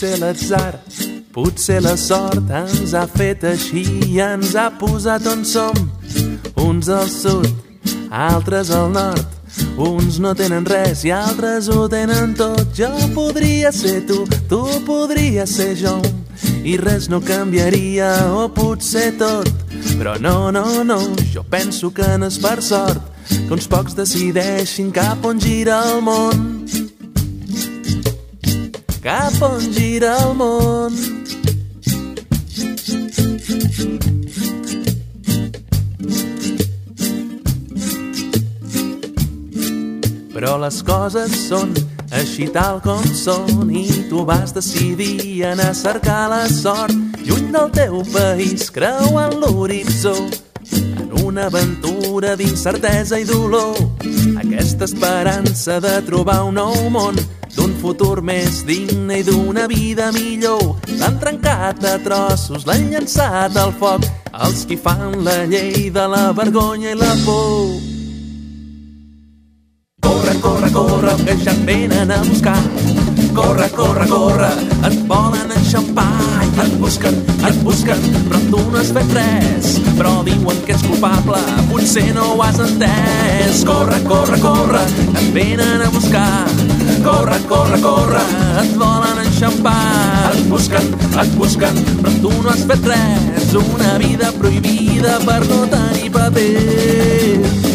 Potser l'atzar, potser la sort ens ha fet així i ens ha posat on som. Uns al sud, altres al nord, uns no tenen res i altres ho tenen tot. Jo podria ser tu, tu podries ser jo, i res no canviaria, o potser tot. Però no, no, no, jo penso que no és per sort, que uns pocs decideixin cap on gira el món. Cap on gira el món. Però les coses són així tal com són i tu vas decidir anar a cercar la sort lluny del teu país, creuant l'horitzó una aventura d'incertesa i dolor. Aquesta esperança de trobar un nou món, d'un futur més digne i d'una vida millor. L'han trencat a trossos, l'han llançat al foc, els qui fan la llei de la vergonya i la por. Corre, corre, corre, que ja et venen a buscar. Corre, corre, corre, et volen enxampar et busquen, et busquen, però tu no has fet res. Però diuen que és culpable, potser no ho has entès. Corre, corre, corre, et venen a buscar. Corre, corre, corre, et volen enxampar. Et busquen, et busquen, però tu no has fet res. Una vida prohibida per no tenir papers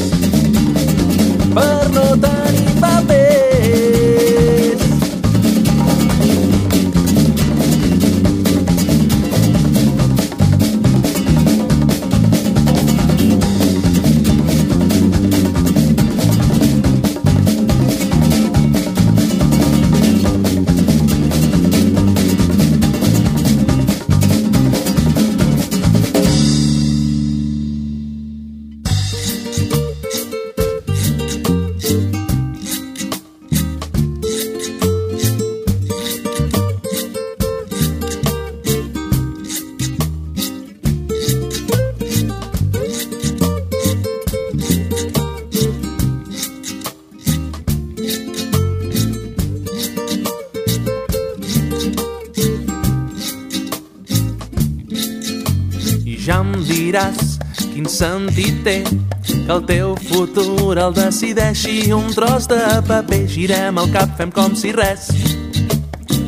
diràs quin sentit té que el teu futur el decideixi un tros de paper. Girem el cap, fem com si res.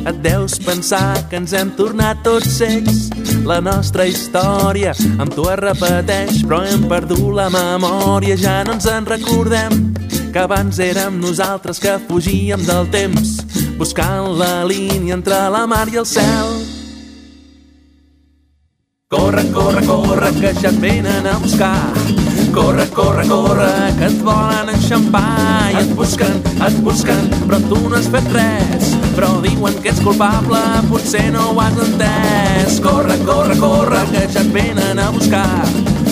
Et deus pensar que ens hem tornat tots cecs. La nostra història amb tu es repeteix, però hem perdut la memòria, ja no ens en recordem que abans érem nosaltres que fugíem del temps, buscant la línia entre la mar i el cel. Corre, corre, corre, que ja et venen a buscar. Corre, corre, corre, que et volen enxampar i et busquen, et busquen, però tu no has fet res. Però diuen que ets culpable, potser no ho has entès. Corre, corre, corre, que ja et venen a buscar.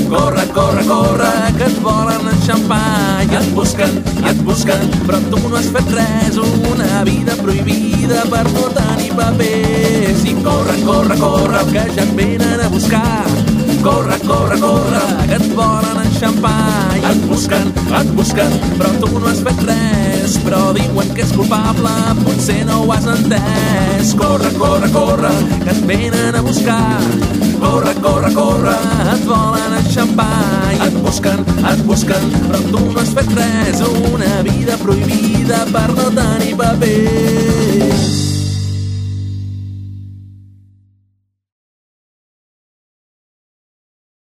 Corre, corre, corre, que et volen enxampar i et busquen, i et busquen, però tu no has fet res. Una vida prohibida per no tenir papers. I corre, corre, corre, que ja et venen buscar. Corre, corre, corre, que et volen enxampar i et busquen, et busquen, però tu no has fet res. Però diuen que és culpable, potser no ho has entès. Corre, corre, corre, que et venen a buscar. Corre, corre, corre, et volen enxampar i et busquen, et busquen, però tu no has fet res. Una vida prohibida per no tenir paper.